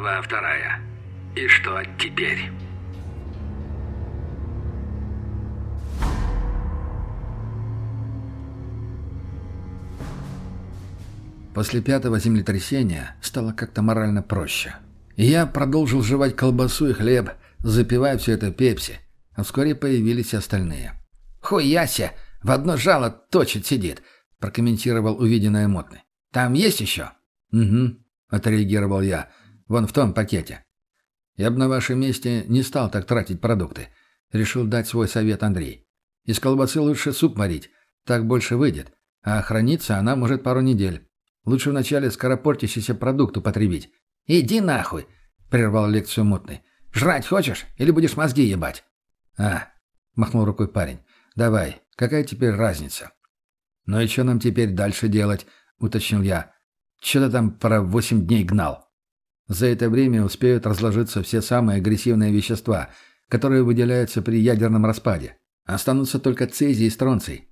Глава вторая. И что теперь? После пятого землетрясения стало как-то морально проще. И я продолжил жевать колбасу и хлеб, запивая все это пепси. А вскоре появились остальные. «Хуяся! В одно жало точит сидит!» – прокомментировал увиденное Мотный. «Там есть еще?» «Угу», – отреагировал я. «Вон в том пакете». Я бы на вашем месте не стал так тратить продукты. Решил дать свой совет Андрей. Из колбасы лучше суп варить, так больше выйдет. А храниться она может пару недель. Лучше вначале скоропортящийся продукт употребить. «Иди нахуй!» — прервал лекцию мутный. «Жрать хочешь? Или будешь мозги ебать?» «А!» — махнул рукой парень. «Давай, какая теперь разница?» «Ну и что нам теперь дальше делать?» — уточнил я. «Что ты там про восемь дней гнал?» За это время успеют разложиться все самые агрессивные вещества, которые выделяются при ядерном распаде. Останутся только цезий и стронций.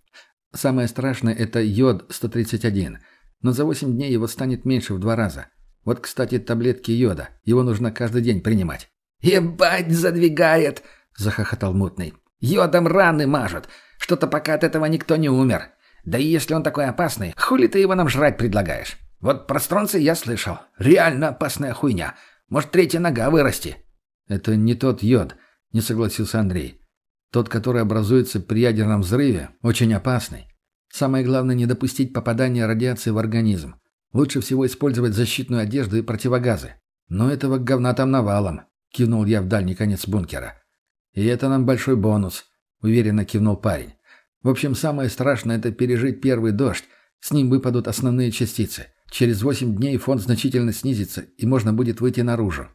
Самое страшное – это йод-131, но за 8 дней его станет меньше в два раза. Вот, кстати, таблетки йода. Его нужно каждый день принимать. «Ебать, задвигает!» – захохотал мутный. «Йодом раны мажут. Что-то пока от этого никто не умер. Да и если он такой опасный, хули ты его нам жрать предлагаешь? Вот про стронцы я слышал. Реально опасная хуйня. Может, третья нога вырасти». «Это не тот йод», – не согласился Андрей. «Тот, который образуется при ядерном взрыве, очень опасный. Самое главное не допустить попадания радиации в организм. Лучше всего использовать защитную одежду и противогазы. Но этого говна там навалом, кивнул я в дальний конец бункера. И это нам большой бонус, уверенно кивнул парень. В общем, самое страшное это пережить первый дождь. С ним выпадут основные частицы. Через восемь дней фон значительно снизится, и можно будет выйти наружу.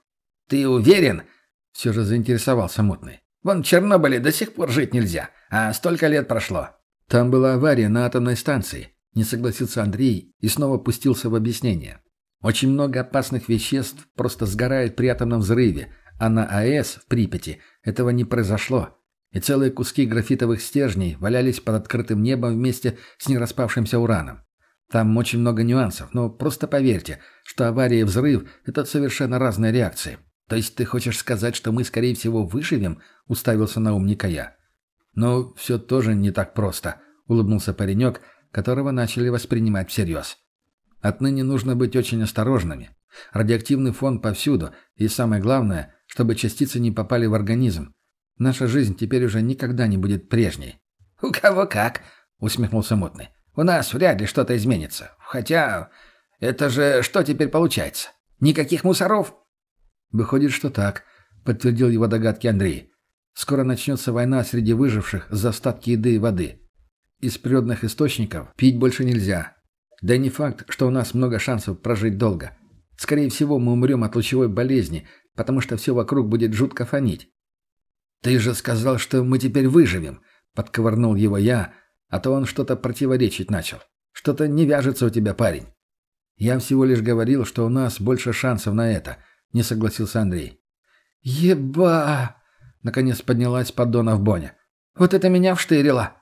«Ты уверен?» — все же заинтересовался мутный. «Вон в Чернобыле до сих пор жить нельзя, а столько лет прошло». «Там была авария на атомной станции», — не согласился Андрей и снова пустился в объяснение. «Очень много опасных веществ просто сгорает при атомном взрыве, а на АЭС в Припяти этого не произошло, и целые куски графитовых стержней валялись под открытым небом вместе с нераспавшимся ураном. Там очень много нюансов, но просто поверьте, что авария и взрыв — это совершенно разные реакции. То есть ты хочешь сказать, что мы, скорее всего, выживем?» — уставился на умника я. «Но все тоже не так просто», — улыбнулся паренек, которого начали воспринимать всерьез. «Отныне нужно быть очень осторожными. Радиоактивный фон повсюду, и самое главное, чтобы частицы не попали в организм. Наша жизнь теперь уже никогда не будет прежней». «У кого как», — усмехнулся Мутный. «У нас вряд ли что-то изменится. Хотя, это же что теперь получается? Никаких мусоров?» «Выходит, что так», — подтвердил его догадки Андрей. Скоро начнется война среди выживших за остатки еды и воды. Из природных источников пить больше нельзя. Да и не факт, что у нас много шансов прожить долго. Скорее всего, мы умрем от лучевой болезни, потому что все вокруг будет жутко фонить. «Ты же сказал, что мы теперь выживем», — подковырнул его я, а то он что-то противоречить начал. «Что-то не вяжется у тебя, парень». «Я всего лишь говорил, что у нас больше шансов на это», — не согласился Андрей. «Еба!» Наконец поднялась поддона в Боня. «Вот это меня вштырило!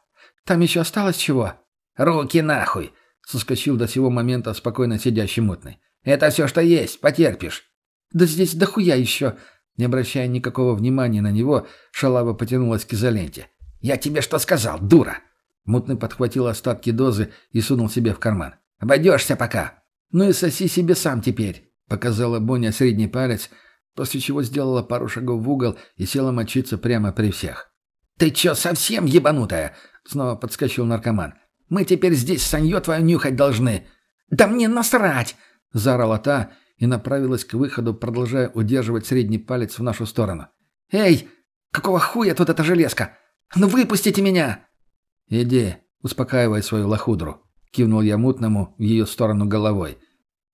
Там еще осталось чего?» «Руки нахуй!» — соскочил до сего момента спокойно сидящий мутный. «Это все, что есть, потерпишь!» «Да здесь дохуя еще!» Не обращая никакого внимания на него, шалава потянулась к изоленте. «Я тебе что сказал, дура?» Мутный подхватил остатки дозы и сунул себе в карман. «Обойдешься пока!» «Ну и соси себе сам теперь!» — показала Боня средний палец, после чего сделала пару шагов в угол и села мочиться прямо при всех. «Ты чё, совсем ебанутая?» — снова подскочил наркоман. «Мы теперь здесь саньё твою нюхать должны!» «Да мне насрать!» — заорала та и направилась к выходу, продолжая удерживать средний палец в нашу сторону. «Эй, какого хуя тут эта железка? Ну выпустите меня!» «Иди, успокаивай свою лохудру», — кивнул я мутному в ее сторону головой.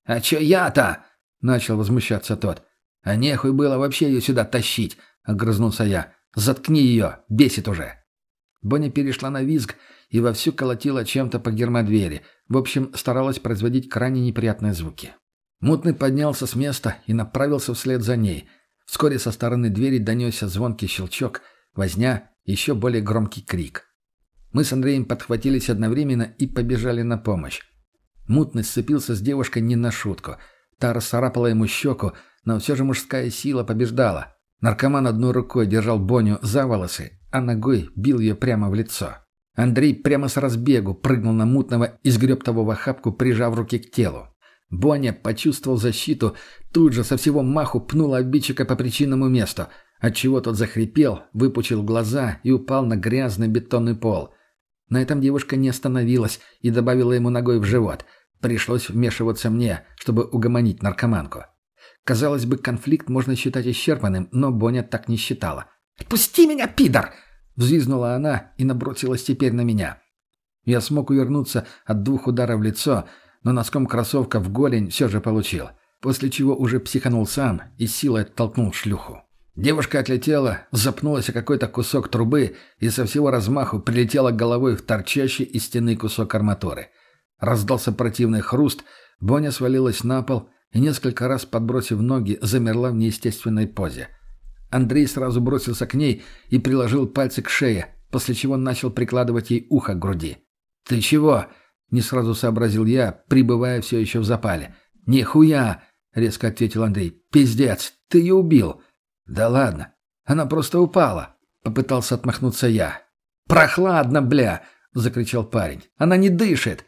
«А чё я-то?» — начал возмущаться тот. «А нехуй было вообще ее сюда тащить!» — огрызнулся я. «Заткни ее! Бесит уже!» Боня перешла на визг и вовсю колотила чем-то по гермодвери. В общем, старалась производить крайне неприятные звуки. Мутный поднялся с места и направился вслед за ней. Вскоре со стороны двери донесся звонкий щелчок, возня, еще более громкий крик. Мы с Андреем подхватились одновременно и побежали на помощь. Мутный сцепился с девушкой не на шутку — Та расцарапала ему щеку, но все же мужская сила побеждала. Наркоман одной рукой держал Боню за волосы, а ногой бил ее прямо в лицо. Андрей прямо с разбегу прыгнул на мутного и сгреб того в охапку, прижав руки к телу. Боня почувствовал защиту, тут же со всего маху пнула обидчика по причинному месту, отчего тот захрипел, выпучил глаза и упал на грязный бетонный пол. На этом девушка не остановилась и добавила ему ногой в живот. Пришлось вмешиваться мне, чтобы угомонить наркоманку. Казалось бы, конфликт можно считать исчерпанным, но Боня так не считала. «Отпусти меня, пидор!» Взвизнула она и набросилась теперь на меня. Я смог увернуться от двух ударов в лицо, но носком кроссовка в голень все же получил, после чего уже психанул сам и силой оттолкнул шлюху. Девушка отлетела, запнулась о какой-то кусок трубы и со всего размаху прилетела головой в торчащий из стены кусок арматуры. Раздался противный хруст, Боня свалилась на пол и, несколько раз подбросив ноги, замерла в неестественной позе. Андрей сразу бросился к ней и приложил пальцы к шее, после чего начал прикладывать ей ухо к груди. «Ты чего?» — не сразу сообразил я, пребывая все еще в запале. «Нихуя!» — резко ответил Андрей. «Пиздец! Ты ее убил!» «Да ладно! Она просто упала!» — попытался отмахнуться я. «Прохладно, бля!» — закричал парень. «Она не дышит!»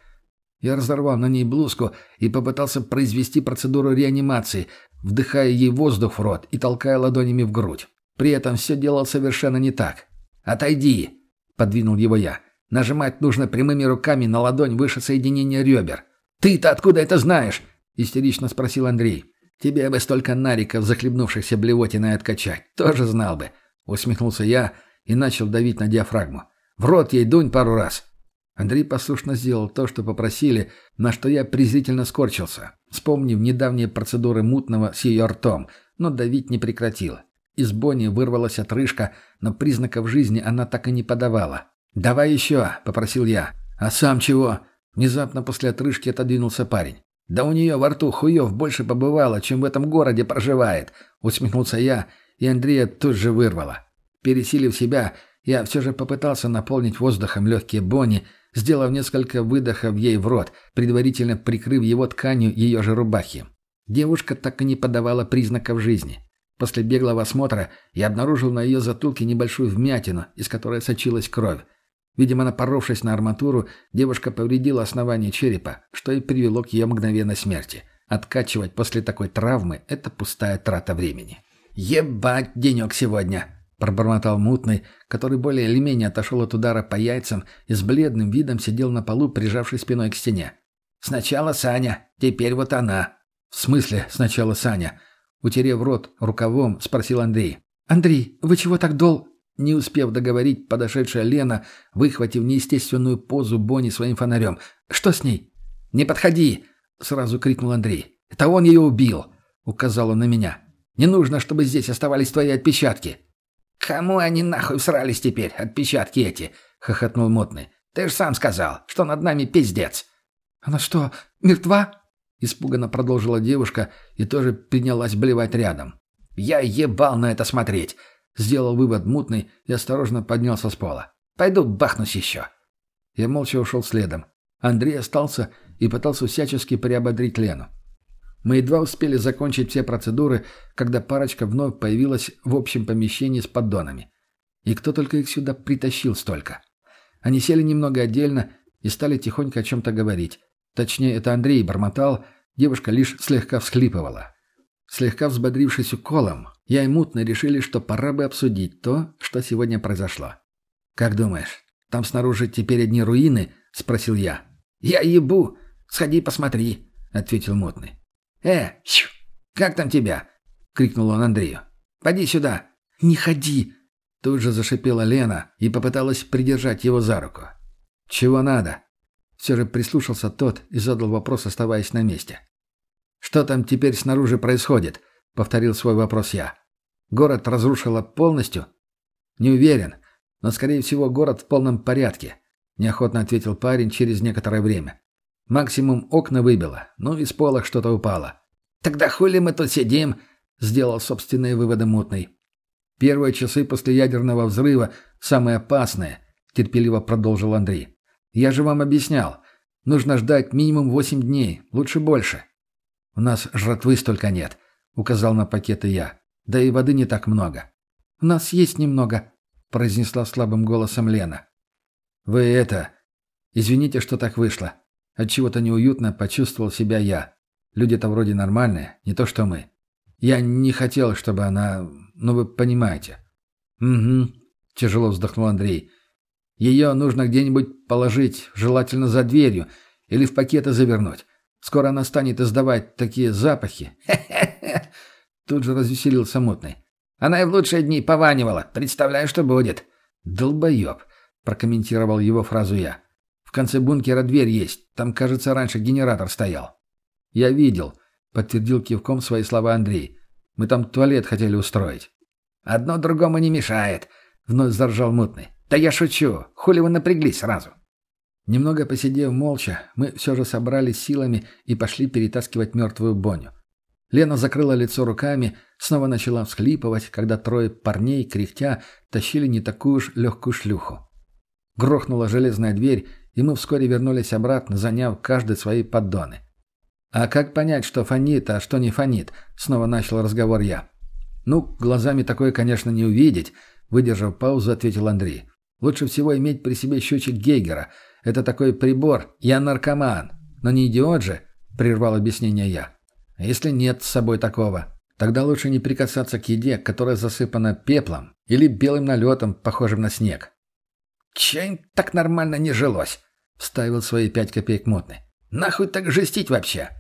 Я разорвал на ней блузку и попытался произвести процедуру реанимации, вдыхая ей воздух в рот и толкая ладонями в грудь. При этом все делал совершенно не так. «Отойди!» – подвинул его я. «Нажимать нужно прямыми руками на ладонь выше соединения ребер». «Ты-то откуда это знаешь?» – истерично спросил Андрей. «Тебе бы столько нариков, захлебнувшихся блевотиной, откачать. Тоже знал бы», – усмехнулся я и начал давить на диафрагму. «В рот ей дунь пару раз». Андрей послушно сделал то, что попросили, на что я презрительно скорчился, вспомнив недавние процедуры мутного с ее ртом, но давить не прекратил. Из Бонни вырвалась отрыжка, но признаков жизни она так и не подавала. «Давай еще», — попросил я. «А сам чего?» Внезапно после отрыжки отодвинулся парень. «Да у нее во рту хуев больше побывало, чем в этом городе проживает», — усмехнулся я, и Андрея тут же вырвало. Пересилив себя, я все же попытался наполнить воздухом легкие Бонни, сделав несколько выдохов ей в рот, предварительно прикрыв его тканью ее же рубахи. Девушка так и не подавала признаков жизни. После беглого осмотра я обнаружил на ее затылке небольшую вмятину, из которой сочилась кровь. Видимо, напоровшись на арматуру, девушка повредила основание черепа, что и привело к ее мгновенной смерти. Откачивать после такой травмы – это пустая трата времени. «Ебать денек сегодня!» Пробормотал мутный, который более или менее отошел от удара по яйцам и с бледным видом сидел на полу, прижавшись спиной к стене. «Сначала Саня, теперь вот она». «В смысле сначала Саня?» Утерев рот рукавом, спросил Андрей. «Андрей, вы чего так дол...» Не успев договорить, подошедшая Лена, выхватив неестественную позу Бонни своим фонарем. «Что с ней?» «Не подходи!» — сразу крикнул Андрей. «Это он ее убил!» — указал он на меня. «Не нужно, чтобы здесь оставались твои отпечатки!» «Кому они нахуй всрались теперь, отпечатки эти?» — хохотнул Мутный. «Ты же сам сказал, что над нами пиздец». «Она что, мертва?» — испуганно продолжила девушка и тоже принялась блевать рядом. «Я ебал на это смотреть!» — сделал вывод Мутный и осторожно поднялся с пола. «Пойду бахнусь еще». Я молча ушел следом. Андрей остался и пытался всячески приободрить Лену. Мы едва успели закончить все процедуры, когда парочка вновь появилась в общем помещении с поддонами. И кто только их сюда притащил столько. Они сели немного отдельно и стали тихонько о чем-то говорить. Точнее, это Андрей бормотал, девушка лишь слегка всхлипывала. Слегка взбодрившись уколом, я и мутно решили, что пора бы обсудить то, что сегодня произошло. «Как думаешь, там снаружи теперь одни руины?» — спросил я. «Я ебу! Сходи посмотри!» — ответил мутный. «Э, щу, как там тебя?» — крикнул он Андрею. «Поди сюда». «Не ходи!» Тут же зашипела Лена и попыталась придержать его за руку. «Чего надо?» Все же прислушался тот и задал вопрос, оставаясь на месте. «Что там теперь снаружи происходит?» — повторил свой вопрос я. «Город разрушило полностью?» «Не уверен, но, скорее всего, город в полном порядке», — неохотно ответил парень через некоторое время. Максимум окна выбило, ну и с пола что-то упало. «Тогда хули мы тут сидим?» — сделал собственные выводы мутный. «Первые часы после ядерного взрыва самые опасные», — терпеливо продолжил Андрей. «Я же вам объяснял. Нужно ждать минимум восемь дней, лучше больше». У нас жратвы столько нет», — указал на пакеты я. «Да и воды не так много». «У нас есть немного», — произнесла слабым голосом Лена. «Вы это... Извините, что так вышло. Отчего-то неуютно почувствовал себя я. Люди-то вроде нормальные, не то что мы. Я не хотел, чтобы она... Ну, вы понимаете». «Угу», — тяжело вздохнул Андрей. «Ее нужно где-нибудь положить, желательно за дверью, или в пакеты завернуть. Скоро она станет издавать такие запахи. Хе-хе-хе!» Тут же развеселился мутный. «Она и в лучшие дни пованивала. Представляю, что будет». «Долбоеб», — прокомментировал его фразу я. «В конце бункера дверь есть. Там, кажется, раньше генератор стоял». «Я видел», — подтвердил кивком свои слова Андрей. «Мы там туалет хотели устроить». «Одно другому не мешает», — вновь заржал мутный. «Да я шучу. Хули вы напряглись сразу?» Немного посидев молча, мы все же собрались силами и пошли перетаскивать мертвую Боню. Лена закрыла лицо руками, снова начала всхлипывать, когда трое парней, кряхтя, тащили не такую уж легкую шлюху. Грохнула железная дверь, и мы вскоре вернулись обратно, заняв каждый свои поддоны. «А как понять, что фонит, а что не фонит?» — снова начал разговор я. «Ну, глазами такое, конечно, не увидеть», — выдержав паузу, ответил Андрей. «Лучше всего иметь при себе счетчик Гейгера — это такой прибор. Я наркоман. Но не идиот же, прервал объяснение я. Если нет с собой такого? Тогда лучше не прикасаться к еде, которая засыпана пеплом или белым налетом, похожим на снег. «Че так нормально не жилось?» — вставил свои пять копеек мутный. «Нахуй так жестить вообще?»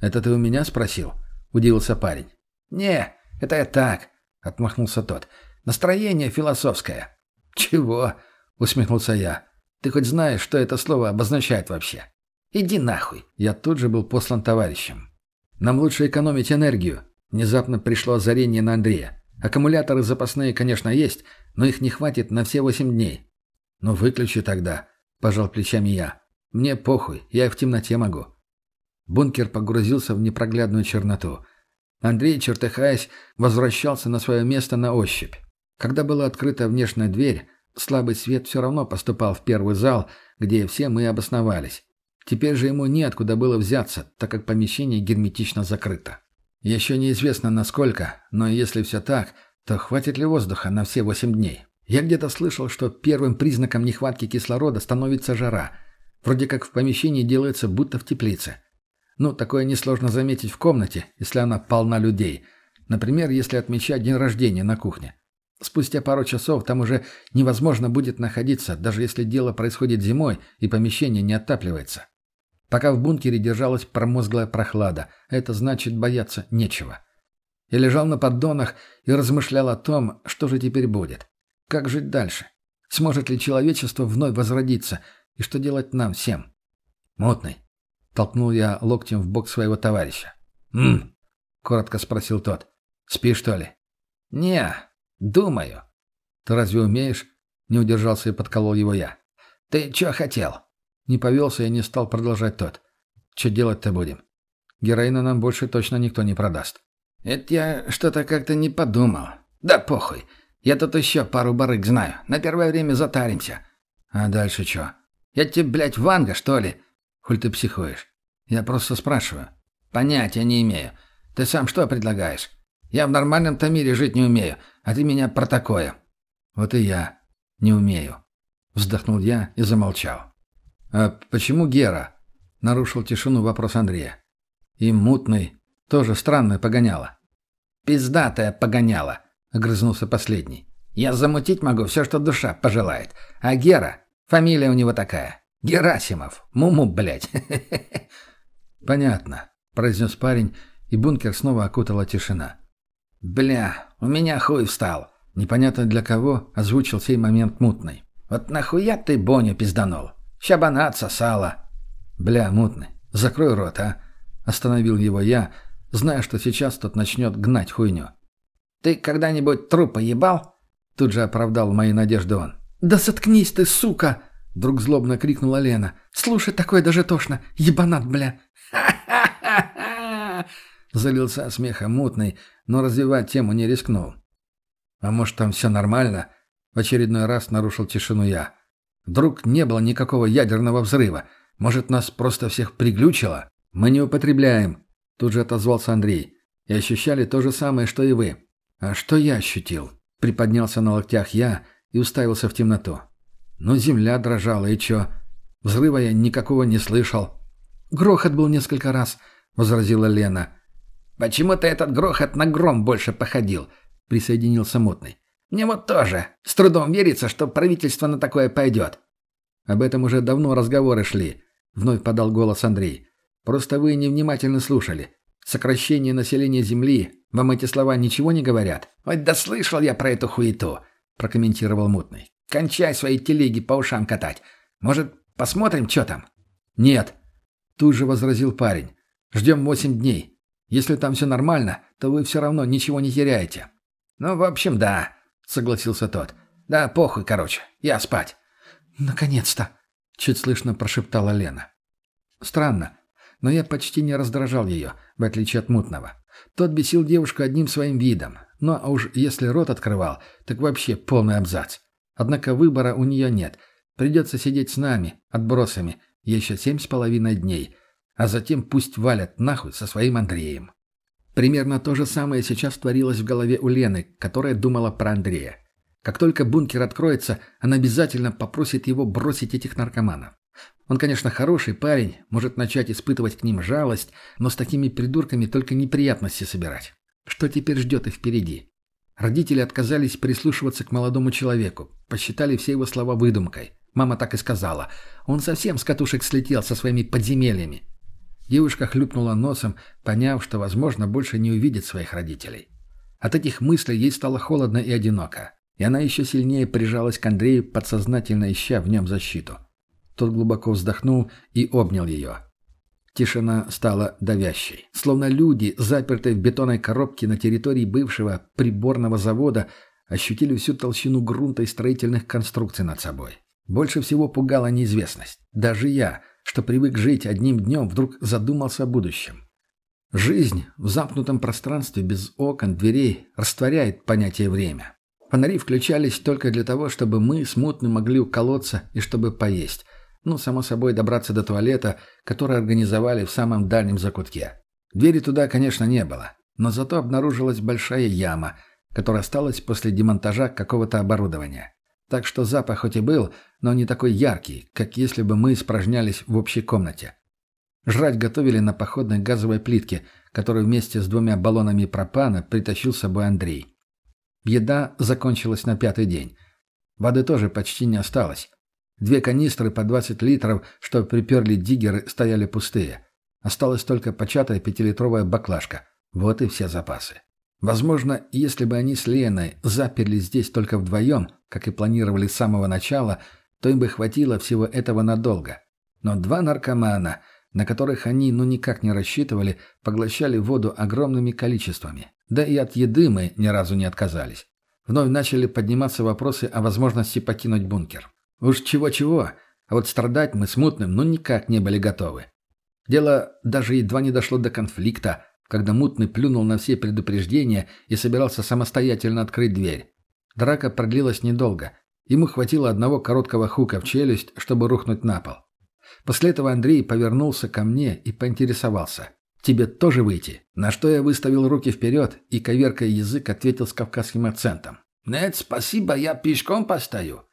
«Это ты у меня спросил?» — удивился парень. «Не, это я так», — отмахнулся тот. «Настроение философское». «Чего?» — усмехнулся я. Ты хоть знаешь, что это слово обозначает вообще? Иди нахуй. Я тут же был послан товарищем. Нам лучше экономить энергию. Внезапно пришло озарение на Андрея. Аккумуляторы запасные, конечно, есть, но их не хватит на все восемь дней. Ну, выключи тогда, пожал плечами я. Мне похуй, я и в темноте могу. Бункер погрузился в непроглядную черноту. Андрей, чертыхаясь, возвращался на свое место на ощупь. Когда была открыта внешняя дверь, Слабый свет все равно поступал в первый зал, где все мы обосновались. Теперь же ему неоткуда было взяться, так как помещение герметично закрыто. Еще неизвестно насколько, но если все так, то хватит ли воздуха на все восемь дней? Я где-то слышал, что первым признаком нехватки кислорода становится жара. Вроде как в помещении делается будто в теплице. Ну, такое несложно заметить в комнате, если она полна людей. Например, если отмечать день рождения на кухне. Спустя пару часов там уже невозможно будет находиться, даже если дело происходит зимой и помещение не отапливается. Пока в бункере держалась промозглая прохлада, это значит бояться нечего. Я лежал на поддонах и размышлял о том, что же теперь будет. Как жить дальше? Сможет ли человечество вновь возродиться? И что делать нам всем? «Мутный», — толкнул я локтем в бок своего товарища. «М-м», коротко спросил тот. «Спишь, что ли?» «Не, «Думаю». «Ты разве умеешь?» Не удержался и подколол его я. «Ты чё хотел?» Не повелся и не стал продолжать тот. «Чё делать-то будем? Героина нам больше точно никто не продаст». «Это я что-то как-то не подумал. Да похуй. Я тут еще пару барыг знаю. На первое время затаримся». «А дальше чё? Я тебе, блядь, ванга, что ли?» «Хуль ты психуешь?» «Я просто спрашиваю». «Понятия не имею. Ты сам что предлагаешь? Я в нормальном-то мире жить не умею. А ты меня про такое». «Вот и я не умею», — вздохнул я и замолчал. «А почему Гера?» — нарушил тишину вопрос Андрея. «И мутный. Тоже странное погоняло». «Пиздатая погоняла», — огрызнулся последний. «Я замутить могу все, что душа пожелает. А Гера, фамилия у него такая. Герасимов. Муму, блядь». «Понятно», — произнес парень, и бункер снова окутала тишина. «Бля, у меня хуй встал!» Непонятно для кого озвучил сей момент мутный. «Вот нахуя ты Боню пизданул? Щабанат сосала!» «Бля, мутный, закрой рот, а!» Остановил его я, зная, что сейчас тот начнет гнать хуйню. «Ты когда-нибудь трупа ебал?» Тут же оправдал мои надежды он. «Да заткнись ты, сука!» Вдруг злобно крикнула Лена. «Слушай, такое даже тошно! Ебанат, бля!» «Ха-ха-ха-ха!» Залился смехом мутный, но развивать тему не рискнул. «А может, там все нормально?» В очередной раз нарушил тишину я. «Вдруг не было никакого ядерного взрыва? Может, нас просто всех приглючило? Мы не употребляем». Тут же отозвался Андрей. «И ощущали то же самое, что и вы». «А что я ощутил?» Приподнялся на локтях я и уставился в темноту. «Ну, земля дрожала, и чё? Взрыва я никакого не слышал». «Грохот был несколько раз», — возразила Лена. «Почему-то этот грохот на гром больше походил», — присоединился Мутный. «Мне вот тоже. С трудом верится, что правительство на такое пойдет». «Об этом уже давно разговоры шли», — вновь подал голос Андрей. «Просто вы невнимательно слушали. Сокращение населения Земли, вам эти слова ничего не говорят?» «Ой, да слышал я про эту хуету», — прокомментировал Мутный. «Кончай свои телеги по ушам катать. Может, посмотрим, что там?» «Нет», — тут же возразил парень. «Ждем восемь дней. Если там все нормально, то вы все равно ничего не теряете». «Ну, в общем, да», — согласился тот. «Да, похуй, короче. Я спать». «Наконец-то!» — чуть слышно прошептала Лена. Странно, но я почти не раздражал ее, в отличие от мутного. Тот бесил девушку одним своим видом, но а уж если рот открывал, так вообще полный абзац. Однако выбора у нее нет. Придется сидеть с нами, отбросами, еще семь с половиной дней, а затем пусть валят нахуй со своим Андреем. Примерно то же самое сейчас творилось в голове у Лены, которая думала про Андрея. Как только бункер откроется, она обязательно попросит его бросить этих наркоманов. Он, конечно, хороший парень, может начать испытывать к ним жалость, но с такими придурками только неприятности собирать. Что теперь ждет их впереди? Родители отказались прислушиваться к молодому человеку, посчитали все его слова выдумкой. Мама так и сказала. Он совсем с катушек слетел со своими подземельями. Девушка хлюпнула носом, поняв, что, возможно, больше не увидит своих родителей. От этих мыслей ей стало холодно и одиноко и она еще сильнее прижалась к Андрею, подсознательно ища в нем защиту. Тот глубоко вздохнул и обнял ее. Тишина стала давящей. Словно люди, запертые в бетонной коробке на территории бывшего приборного завода, ощутили всю толщину грунта и строительных конструкций над собой. Больше всего пугала неизвестность. Даже я, что привык жить одним днем, вдруг задумался о будущем. Жизнь в замкнутом пространстве без окон, дверей растворяет понятие «время». Фонари включались только для того, чтобы мы смутно могли уколоться и чтобы поесть. Ну, само собой, добраться до туалета, который организовали в самом дальнем закутке. Двери туда, конечно, не было, но зато обнаружилась большая яма, которая осталась после демонтажа какого-то оборудования. Так что запах хоть и был, но не такой яркий, как если бы мы испражнялись в общей комнате. Жрать готовили на походной газовой плитке, которую вместе с двумя баллонами пропана притащил с собой Андрей. Еда закончилась на пятый день. Воды тоже почти не осталось. Две канистры по 20 литров, что приперли диггеры, стояли пустые. Осталась только початая пятилитровая баклажка. Вот и все запасы. Возможно, если бы они с Леной заперлись здесь только вдвоем, как и планировали с самого начала, то им бы хватило всего этого надолго. Но два наркомана, на которых они ну никак не рассчитывали, поглощали воду огромными количествами. Да и от еды мы ни разу не отказались. Вновь начали подниматься вопросы о возможности покинуть бункер. Уж чего-чего, а вот страдать мы смутным ну никак не были готовы. Дело даже едва не дошло до конфликта, когда Мутный плюнул на все предупреждения и собирался самостоятельно открыть дверь. Драка продлилась недолго. Ему хватило одного короткого хука в челюсть, чтобы рухнуть на пол. После этого Андрей повернулся ко мне и поинтересовался. Тебе тоже выйти?» На что я выставил руки вперед и, коверкая язык, ответил с кавказским акцентом. «Нет, спасибо, я пешком постою».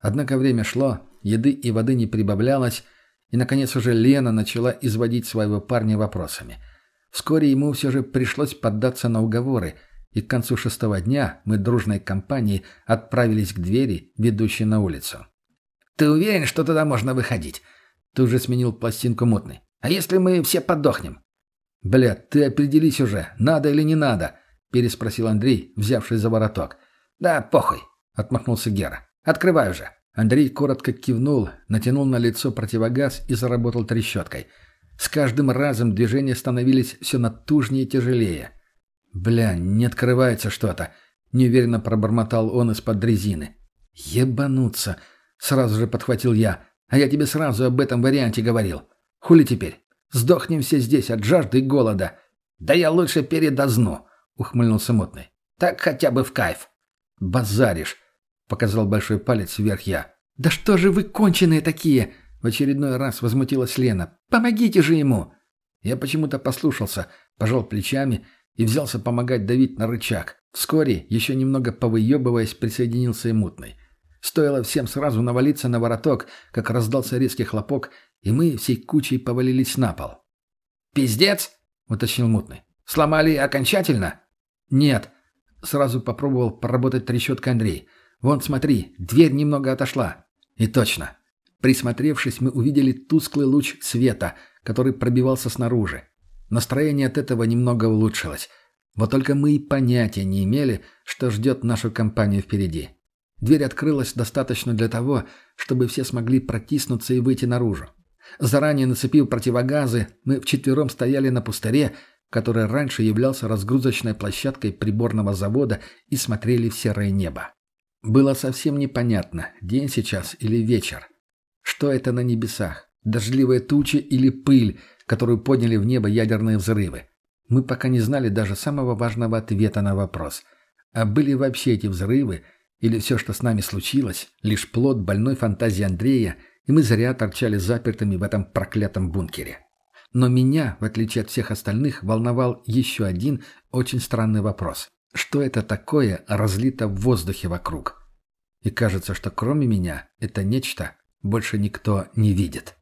Однако время шло, еды и воды не прибавлялось, и, наконец, уже Лена начала изводить своего парня вопросами. Вскоре ему все же пришлось поддаться на уговоры, и к концу шестого дня мы дружной компанией отправились к двери, ведущей на улицу. «Ты уверен, что туда можно выходить?» Тут же сменил пластинку мутный. «А если мы все подохнем?» «Бля, ты определись уже, надо или не надо?» – переспросил Андрей, взявшись за вороток. «Да, похуй», – отмахнулся Гера. «Открывай уже». Андрей коротко кивнул, натянул на лицо противогаз и заработал трещоткой. С каждым разом движения становились все натужнее и тяжелее. «Бля, не открывается что-то», — неуверенно пробормотал он из-под дрезины. «Ебануться!» — сразу же подхватил я. «А я тебе сразу об этом варианте говорил. Хули теперь? Сдохнем все здесь от жажды и голода. Да я лучше передозну, ухмыльнулся мутный. Так хотя бы в кайф. Базаришь, показал большой палец вверх я. Да что же вы конченые такие? В очередной раз возмутилась Лена. Помогите же ему. Я почему-то послушался, пожал плечами и взялся помогать давить на рычаг. Вскоре, еще немного повыебываясь, присоединился и мутный. Стоило всем сразу навалиться на вороток, как раздался резкий хлопок, и мы всей кучей повалились на пол. «Пиздец!» — уточнил мутный. «Сломали окончательно?» «Нет». Сразу попробовал поработать трещоткой Андрей. «Вон, смотри, дверь немного отошла». И точно. Присмотревшись, мы увидели тусклый луч света, который пробивался снаружи. Настроение от этого немного улучшилось. Вот только мы и понятия не имели, что ждет нашу компанию впереди. Дверь открылась достаточно для того, чтобы все смогли протиснуться и выйти наружу. Заранее нацепив противогазы, мы вчетвером стояли на пустыре, который раньше являлся разгрузочной площадкой приборного завода, и смотрели в серое небо. Было совсем непонятно, день сейчас или вечер. Что это на небесах? Дождливые тучи или пыль, которую подняли в небо ядерные взрывы? Мы пока не знали даже самого важного ответа на вопрос. А были вообще эти взрывы, или все, что с нами случилось, лишь плод больной фантазии Андрея, и мы зря торчали запертыми в этом проклятом бункере? Но меня, в отличие от всех остальных, волновал еще один очень странный вопрос. Что это такое разлито в воздухе вокруг? И кажется, что кроме меня это нечто больше никто не видит.